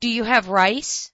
Do you have rice?